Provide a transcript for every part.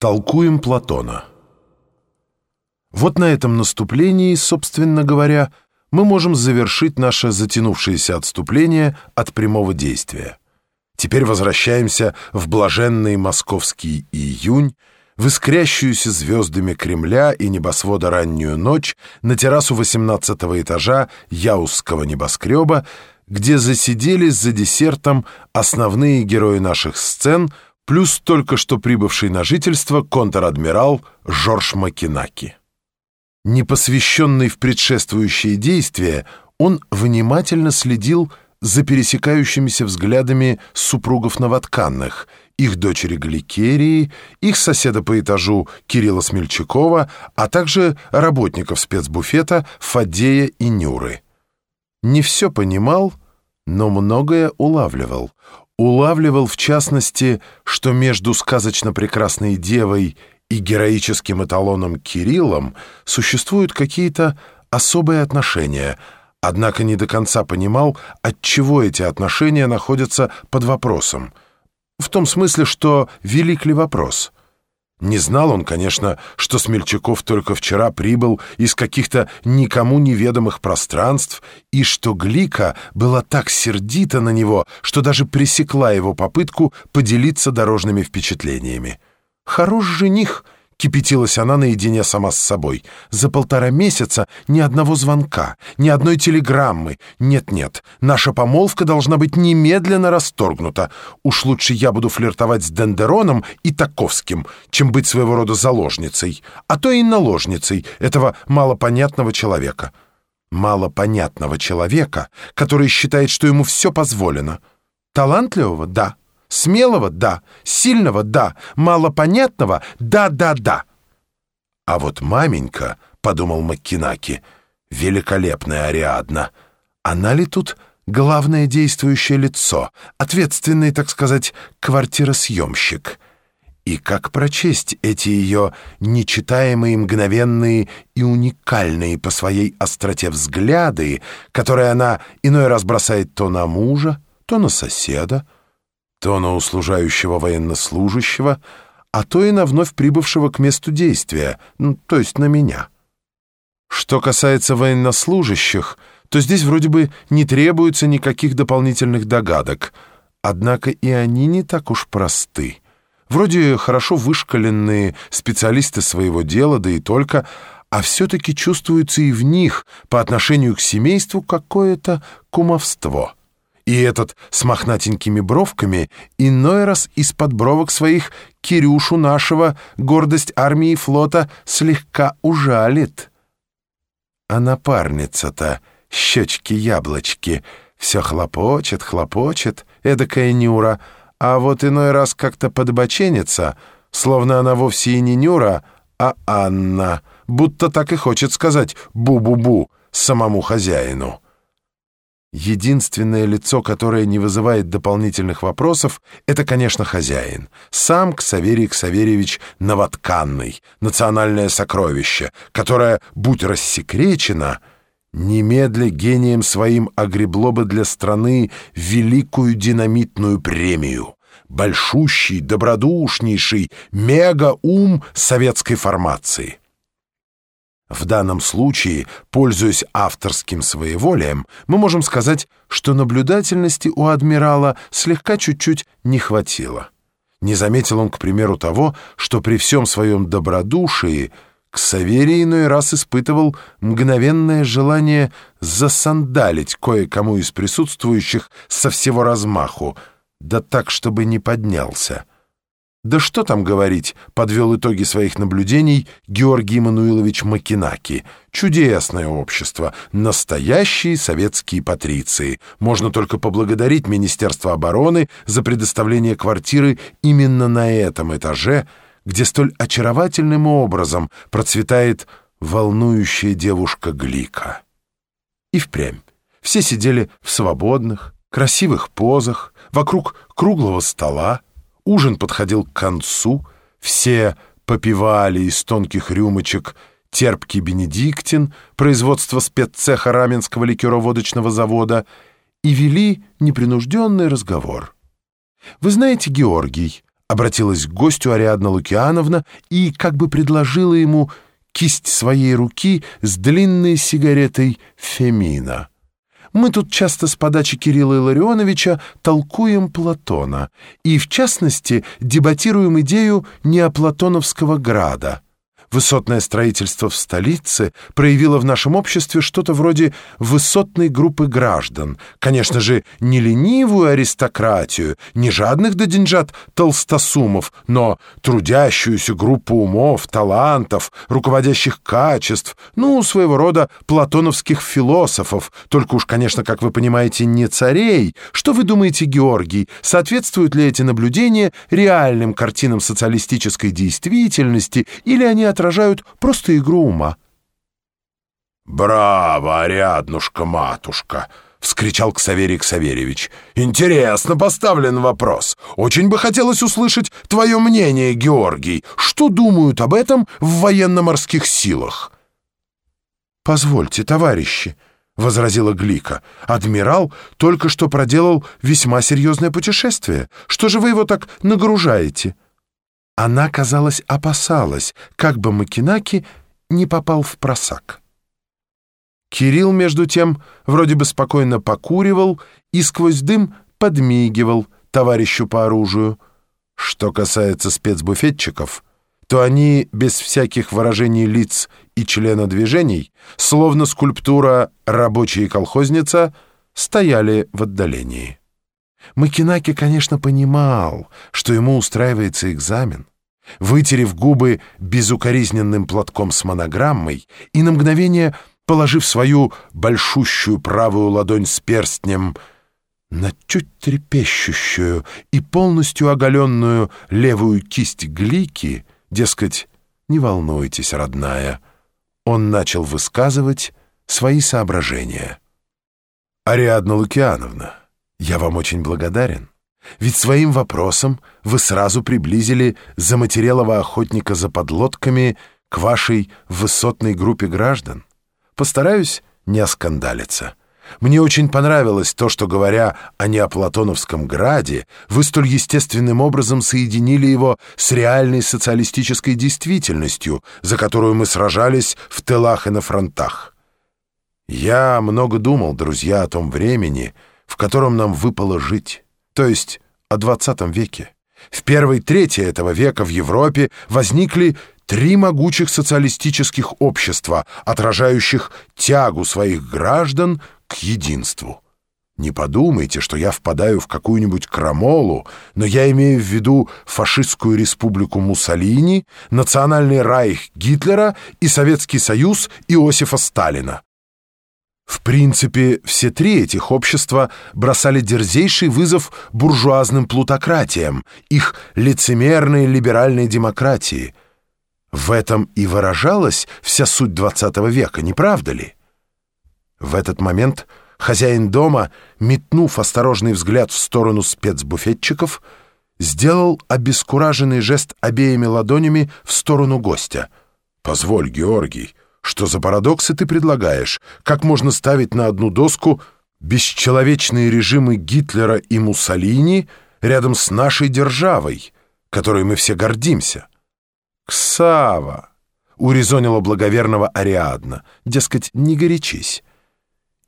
Толкуем Платона. Вот на этом наступлении, собственно говоря, мы можем завершить наше затянувшееся отступление от прямого действия. Теперь возвращаемся в блаженный московский июнь, в искрящуюся звездами Кремля и небосвода раннюю ночь на террасу 18 этажа Яузского небоскреба, где засиделись за десертом основные герои наших сцен — плюс только что прибывший на жительство контр-адмирал Жорж Макинаки. Непосвященный в предшествующие действия, он внимательно следил за пересекающимися взглядами супругов новотканных, их дочери Гликерии, их соседа по этажу Кирилла Смельчакова, а также работников спецбуфета Фадея и Нюры. Не все понимал, но многое улавливал улавливал в частности, что между сказочно прекрасной девой и героическим эталоном Кириллом существуют какие-то особые отношения, однако не до конца понимал, отчего эти отношения находятся под вопросом. В том смысле, что велик ли вопрос — не знал он, конечно, что Смельчаков только вчера прибыл из каких-то никому неведомых пространств, и что Глика была так сердита на него, что даже пресекла его попытку поделиться дорожными впечатлениями. «Хорош жених!» Кипятилась она наедине сама с собой. За полтора месяца ни одного звонка, ни одной телеграммы. Нет-нет, наша помолвка должна быть немедленно расторгнута. Уж лучше я буду флиртовать с Дендероном и Таковским, чем быть своего рода заложницей, а то и наложницей этого малопонятного человека. Малопонятного человека, который считает, что ему все позволено. Талантливого — да. Смелого — да, сильного — да, малопонятного — да-да-да. А вот маменька, — подумал Маккинаки, — великолепная Ариадна. Она ли тут главное действующее лицо, ответственный, так сказать, квартиросъемщик? И как прочесть эти ее нечитаемые, мгновенные и уникальные по своей остроте взгляды, которые она иной раз бросает то на мужа, то на соседа, то на услужающего военнослужащего, а то и на вновь прибывшего к месту действия, ну, то есть на меня. Что касается военнослужащих, то здесь вроде бы не требуется никаких дополнительных догадок, однако и они не так уж просты. Вроде хорошо вышкаленные специалисты своего дела, да и только, а все-таки чувствуется и в них по отношению к семейству какое-то кумовство. И этот с мохнатенькими бровками иной раз из-под бровок своих Кирюшу нашего, гордость армии и флота, слегка ужалит. А напарница-то, щечки-яблочки, все хлопочет, хлопочет, эдакая Нюра, а вот иной раз как-то подбоченится, словно она вовсе и не Нюра, а Анна, будто так и хочет сказать «бу-бу-бу» самому хозяину. Единственное лицо, которое не вызывает дополнительных вопросов, это, конечно, хозяин. Сам Ксаверий Ксаверьевич Новотканный, национальное сокровище, которое, будь рассекречено, немедля гением своим огребло бы для страны великую динамитную премию. Большущий, добродушнейший мега-ум советской формации. В данном случае, пользуясь авторским своеволием, мы можем сказать, что наблюдательности у адмирала слегка чуть-чуть не хватило. Не заметил он, к примеру, того, что при всем своем добродушии Ксаверий иной раз испытывал мгновенное желание засандалить кое-кому из присутствующих со всего размаху, да так, чтобы не поднялся. Да что там говорить, подвел итоги своих наблюдений Георгий Мануилович Макинаки. Чудесное общество, настоящие советские патриции. Можно только поблагодарить Министерство обороны за предоставление квартиры именно на этом этаже, где столь очаровательным образом процветает волнующая девушка Глика. И впрямь. Все сидели в свободных, красивых позах, вокруг круглого стола, Ужин подходил к концу, все попивали из тонких рюмочек терпкий бенедиктин, производство спеццеха Раменского ликероводочного завода, и вели непринужденный разговор. «Вы знаете, Георгий, обратилась к гостю Ариадна Лукиановна и как бы предложила ему кисть своей руки с длинной сигаретой «Фемина». Мы тут часто с подачи Кирилла Илларионовича толкуем Платона и, в частности, дебатируем идею неоплатоновского града — высотное строительство в столице проявило в нашем обществе что-то вроде высотной группы граждан. Конечно же, не ленивую аристократию, не жадных до деньжат толстосумов, но трудящуюся группу умов, талантов, руководящих качеств, ну, своего рода платоновских философов, только уж, конечно, как вы понимаете, не царей. Что вы думаете, Георгий, соответствуют ли эти наблюдения реальным картинам социалистической действительности или они от отражают просто игру ума. «Браво, Ариаднушка-матушка!» — вскричал Ксаверий Ксаверьевич. «Интересно поставлен вопрос. Очень бы хотелось услышать твое мнение, Георгий. Что думают об этом в военно-морских силах?» «Позвольте, товарищи», — возразила Глика. «Адмирал только что проделал весьма серьезное путешествие. Что же вы его так нагружаете?» Она, казалось, опасалась, как бы Макинаки не попал в просак. Кирилл, между тем, вроде бы спокойно покуривал и сквозь дым подмигивал товарищу по оружию. Что касается спецбуфетчиков, то они без всяких выражений лиц и члена движений, словно скульптура «рабочая колхозница», стояли в отдалении. Макинаки, конечно, понимал, что ему устраивается экзамен. Вытерев губы безукоризненным платком с монограммой и на мгновение положив свою большущую правую ладонь с перстнем на чуть трепещущую и полностью оголенную левую кисть Глики, дескать, «Не волнуйтесь, родная», он начал высказывать свои соображения. «Ариадна Лукиановна», я вам очень благодарен. Ведь своим вопросом вы сразу приблизили заматерелого охотника за подлодками к вашей высотной группе граждан. Постараюсь не оскандалиться. Мне очень понравилось то, что, говоря о Неоплатоновском граде, вы столь естественным образом соединили его с реальной социалистической действительностью, за которую мы сражались в тылах и на фронтах. Я много думал, друзья, о том времени, в котором нам выпало жить, то есть о XX веке. В первой трети этого века в Европе возникли три могучих социалистических общества, отражающих тягу своих граждан к единству. Не подумайте, что я впадаю в какую-нибудь крамолу, но я имею в виду фашистскую республику Муссолини, национальный райх Гитлера и Советский Союз Иосифа Сталина. В принципе, все три этих общества бросали дерзейший вызов буржуазным плутократиям, их лицемерной либеральной демократии. В этом и выражалась вся суть XX века, не правда ли? В этот момент хозяин дома, метнув осторожный взгляд в сторону спецбуфетчиков, сделал обескураженный жест обеими ладонями в сторону гостя. «Позволь, Георгий, что за парадоксы ты предлагаешь? Как можно ставить на одну доску бесчеловечные режимы Гитлера и Муссолини рядом с нашей державой, которой мы все гордимся? Ксава! урезонила благоверного Ариадна. Дескать, не горячись.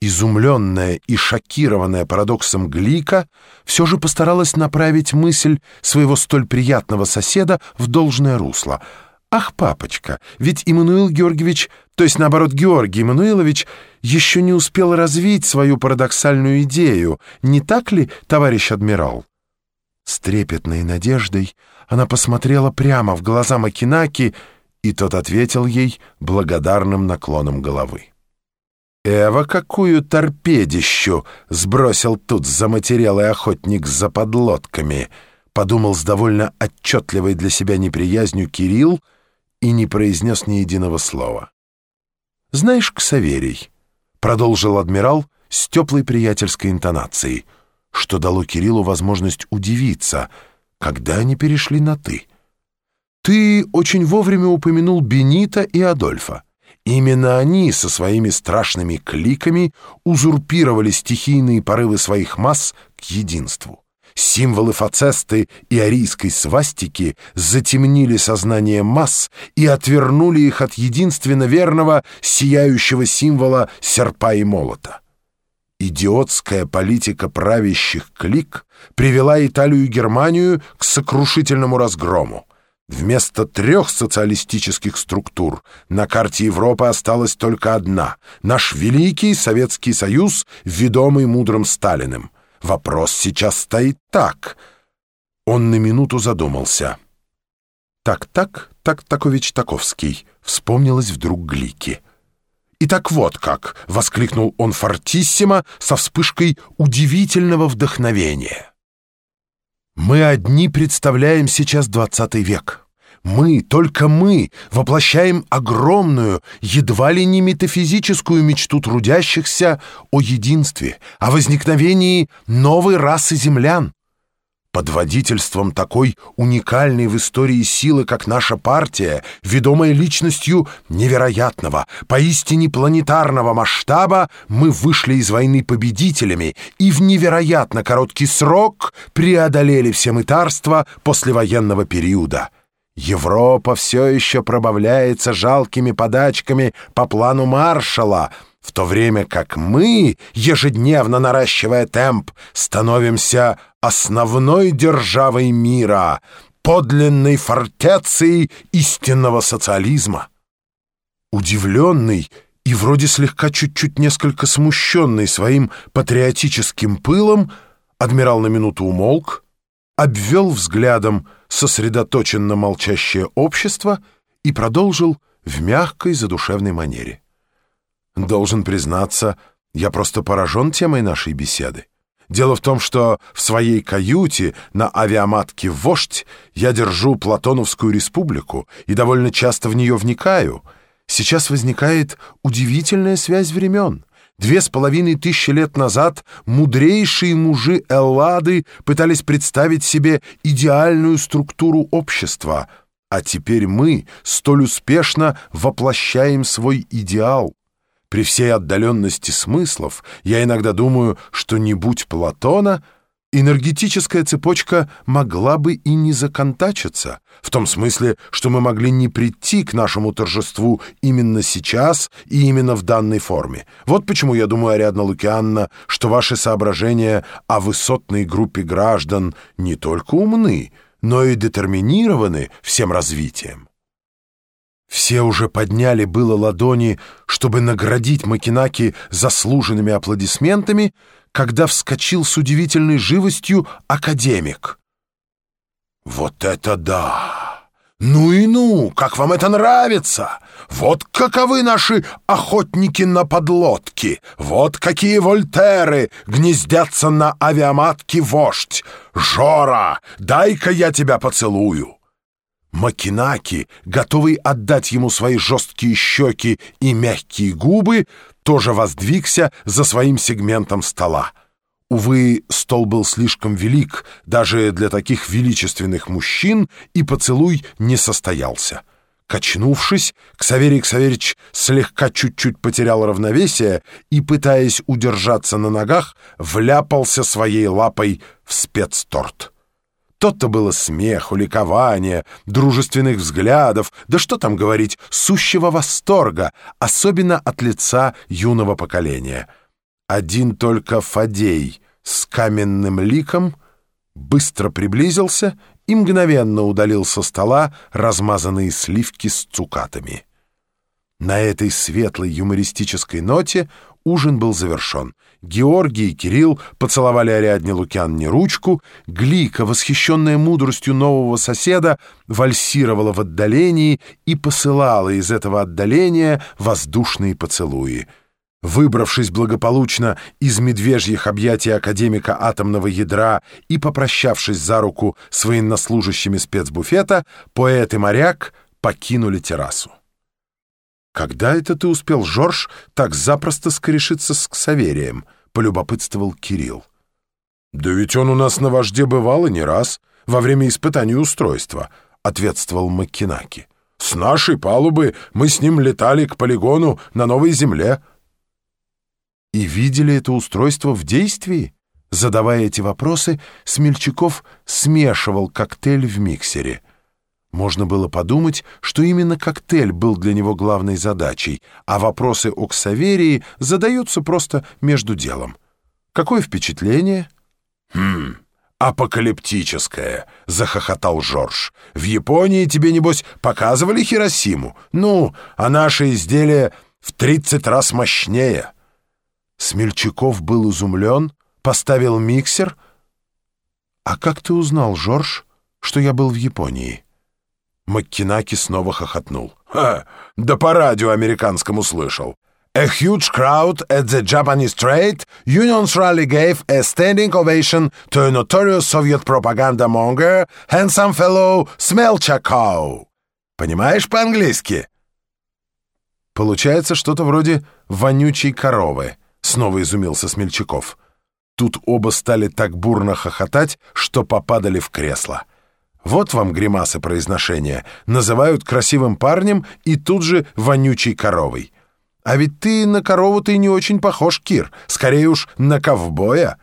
Изумленная и шокированная парадоксом Глика все же постаралась направить мысль своего столь приятного соседа в должное русло — «Ах, папочка, ведь Иммануил Георгиевич, то есть, наоборот, Георгий Иммануилович, еще не успел развить свою парадоксальную идею, не так ли, товарищ адмирал?» С трепетной надеждой она посмотрела прямо в глаза Макинаки, и тот ответил ей благодарным наклоном головы. «Эва, какую торпедищу!» — сбросил тут заматерелый охотник за подлодками — подумал с довольно отчетливой для себя неприязнью Кирилл, и не произнес ни единого слова. «Знаешь, Ксаверий», — продолжил адмирал с теплой приятельской интонацией, что дало Кириллу возможность удивиться, когда они перешли на «ты». «Ты очень вовремя упомянул Бенита и Адольфа. Именно они со своими страшными кликами узурпировали стихийные порывы своих масс к единству. Символы фацесты и арийской свастики затемнили сознание масс и отвернули их от единственно верного сияющего символа серпа и молота. Идиотская политика правящих клик привела Италию и Германию к сокрушительному разгрому. Вместо трех социалистических структур на карте Европы осталась только одна — наш великий Советский Союз, ведомый мудрым Сталиным. Вопрос сейчас стоит так. Он на минуту задумался. «Так-так, так-такович Таковский», — вспомнилось вдруг Глики. «И так вот как!» — воскликнул он фортиссимо со вспышкой удивительного вдохновения. Мы одни представляем сейчас двадцатый век. Мы, только мы, воплощаем огромную, едва ли не метафизическую мечту трудящихся о единстве, о возникновении новой расы землян, под водительством такой уникальной в истории силы, как наша партия, ведомая личностью невероятного, поистине планетарного масштаба, мы вышли из войны победителями и в невероятно короткий срок преодолели все мытарства послевоенного периода. Европа все еще пробавляется жалкими подачками по плану Маршала — в то время как мы, ежедневно наращивая темп, становимся основной державой мира, подлинной фортецией истинного социализма. Удивленный и вроде слегка чуть-чуть несколько смущенный своим патриотическим пылом, адмирал на минуту умолк, обвел взглядом сосредоточенно молчащее общество и продолжил в мягкой задушевной манере. Должен признаться, я просто поражен темой нашей беседы. Дело в том, что в своей каюте на авиаматке «Вождь» я держу Платоновскую республику и довольно часто в нее вникаю. Сейчас возникает удивительная связь времен. Две с половиной тысячи лет назад мудрейшие мужи Эллады пытались представить себе идеальную структуру общества, а теперь мы столь успешно воплощаем свой идеал. При всей отдаленности смыслов я иногда думаю, что не будь Платона, энергетическая цепочка могла бы и не законтачиться, в том смысле, что мы могли не прийти к нашему торжеству именно сейчас и именно в данной форме. Вот почему я думаю, Ариадна Лукианна, что ваши соображения о высотной группе граждан не только умны, но и детерминированы всем развитием. Все уже подняли было ладони, чтобы наградить Макинаки заслуженными аплодисментами, когда вскочил с удивительной живостью академик. «Вот это да! Ну и ну! Как вам это нравится? Вот каковы наши охотники на подлодки! Вот какие вольтеры гнездятся на авиаматке вождь! Жора, дай-ка я тебя поцелую!» Макинаки, готовый отдать ему свои жесткие щеки и мягкие губы, тоже воздвигся за своим сегментом стола. Увы, стол был слишком велик даже для таких величественных мужчин, и поцелуй не состоялся. Качнувшись, Ксаверий Ксаверич слегка чуть-чуть потерял равновесие и, пытаясь удержаться на ногах, вляпался своей лапой в спецторт. То-то было смеху, ликования, дружественных взглядов, да что там говорить, сущего восторга, особенно от лица юного поколения. Один только Фадей с каменным ликом быстро приблизился и мгновенно удалил со стола размазанные сливки с цукатами. На этой светлой юмористической ноте ужин был завершен. Георгий и Кирилл поцеловали Ариадне Лукянне ручку, Глика, восхищенная мудростью нового соседа, вальсировала в отдалении и посылала из этого отдаления воздушные поцелуи. Выбравшись благополучно из медвежьих объятий академика атомного ядра и попрощавшись за руку с военнослужащими спецбуфета, поэт и моряк покинули террасу. «Когда это ты успел, Жорж, так запросто скорешиться с Ксаверием?» — полюбопытствовал Кирилл. «Да ведь он у нас на вожде бывал и не раз, во время испытания устройства», — ответствовал Маккинаки. «С нашей палубы мы с ним летали к полигону на Новой Земле». «И видели это устройство в действии?» Задавая эти вопросы, Смельчаков смешивал коктейль в миксере. Можно было подумать, что именно коктейль был для него главной задачей, а вопросы о Ксаверии задаются просто между делом. Какое впечатление? «Хм, апокалиптическое», — захохотал Жорж. «В Японии тебе, небось, показывали Хиросиму? Ну, а наши изделия в тридцать раз мощнее». Смельчаков был изумлен, поставил миксер. «А как ты узнал, Жорж, что я был в Японии?» Маккинаки снова хохотнул. «Ха, да по радио американскому слышал. A huge crowd at the Japanese trade unions rally gave a standing ovation to a notorious Soviet propaganda monger, handsome fellow Smelchakov. Понимаешь по-английски? Получается что-то вроде «вонючей коровы», — снова изумился Смельчаков. Тут оба стали так бурно хохотать, что попадали в кресло. Вот вам гримасы произношения. Называют красивым парнем и тут же вонючей коровой. А ведь ты на корову ты не очень похож, Кир. Скорее уж на ковбоя.